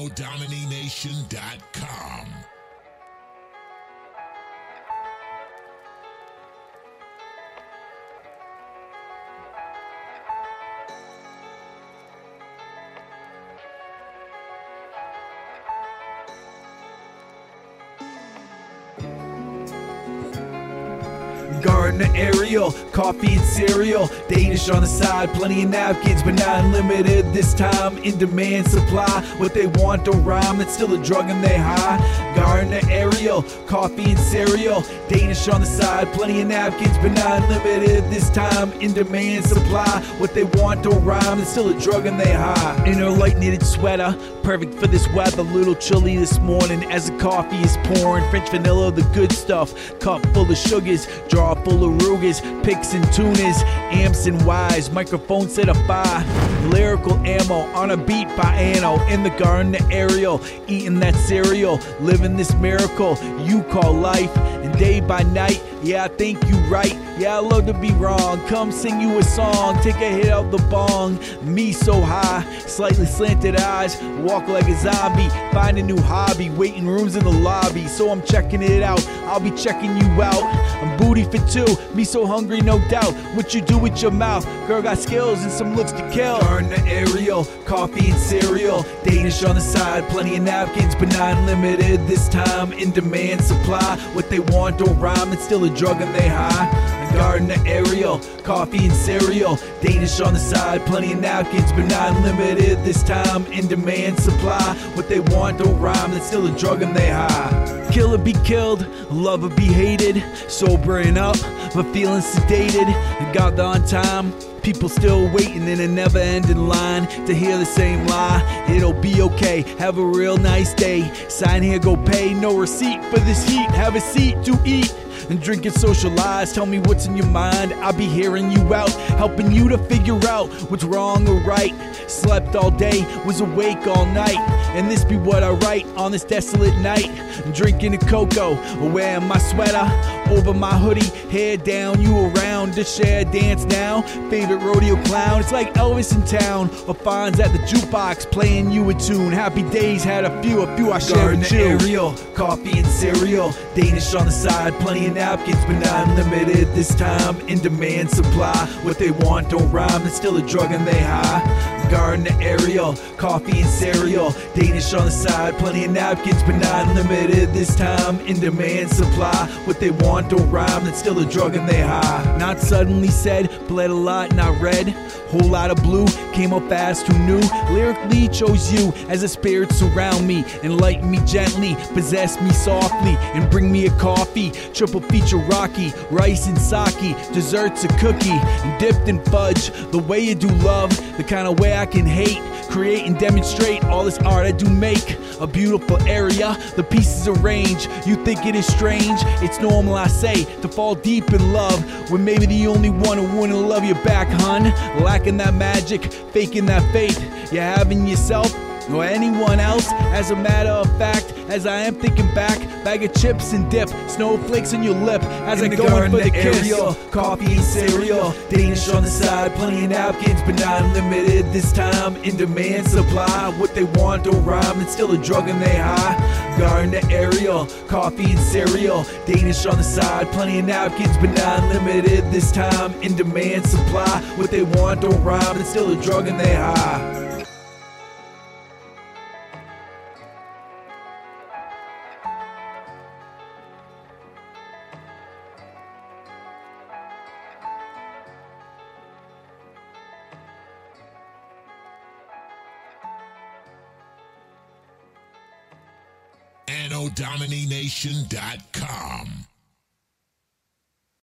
NODominination.com. Gardener aerial, coffee and cereal, Danish on the side, plenty of napkins, but not unlimited. This time in demand supply. What they want don't rhyme, that's still a drug and they high. Coffee and cereal, Danish on the side, plenty of napkins, but not unlimited. This time in demand supply. What they want don't rhyme, it's still a drug and they high. In her light knitted sweater, perfect for this weather. Little chilly this morning as the coffee is pouring. French vanilla, the good stuff. Cup full of sugars, jar full of Rugas, picks and tuners, amps and wise. Microphone set a fire. Lyrical ammo on a beat by Anno in the garden aerial. Eating that cereal, living this miracle you call life. Day by night, yeah, I think you right. Yeah, I love to be wrong. Come sing you a song, take a hit of the bong. Me so high, slightly slanted eyes, walk like a zombie. Find a new hobby, waiting rooms in the lobby. So I'm checking it out. I'll be checking you out. I'm booty for two, me so hungry, no doubt. What you do with your mouth, girl got skills and some looks to kill. Gardener aerial, coffee and cereal, Danish on the side, plenty of napkins, but not unlimited. This time in demand supply. What they want don't rhyme, it's still a drug and they high. Gardener aerial, coffee and cereal, Danish on the side, plenty of napkins, but not unlimited. This time in demand supply. What they want don't rhyme, it's still a drug and they high. Killer be killed, lover be hated, sobering up, but feeling sedated. And got the on time. People still waiting in a never ending line to hear the same lie. It'll be okay, have a real nice day. Sign here, go pay, no receipt for this heat. Have a seat to eat and drink and socialize. Tell me what's in your mind. I'll be hearing you out, helping you to figure out what's wrong or right. Slept all day, was awake all night, and this be what I write on this desolate night. Drinking a cocoa, wearing my sweater over my hoodie, hair down. You around to share dance now. Favorite rodeo clown, it's like Elvis in town, or Fonz at the jukebox playing you a tune. Happy days had a few, a few I shared with you. Aerial, coffee and cereal, Danish on the side, plenty napkins, but not unlimited. This time in demand supply. What they want don't rhyme, it's still a drug and they high. Gardener aerial, coffee and cereal, Danish on the side, plenty of napkins, but not unlimited. This time in demand supply. What they want don't rhyme, it's still a drug and they high. Not suddenly said, bled a lot, not red. Whole lot of blue came up fast, who knew? Lyrically chose you as a spirit surround me, enlighten me gently, possess me softly, and bring me a coffee. Triple feature Rocky, rice and sake, desserts a cookie, dipped in fudge. The way you do love, the kind of way I can hate. Create and demonstrate all this art I do make. A beautiful area, the pieces arrange. You think it is strange? It's normal, I say, to fall deep in love when maybe the only one who wouldn't love you back, hun. Lacking that magic, faking that faith you have in yourself or anyone else. As a matter of fact, as I am thinking back, bag of chips and dip, snowflakes on your lip. As In I go in for the garden kiss. aerial, coffee and cereal, Danish on the side, plenty of napkins, but not unlimited. This time in demand supply. What they want don't rhyme, it's still a drug and they high. Gardener aerial, coffee and cereal, Danish on the side, plenty of napkins, but not unlimited. This time in demand supply. What they want don't rhyme, it's still a drug and they high. NODominination.com.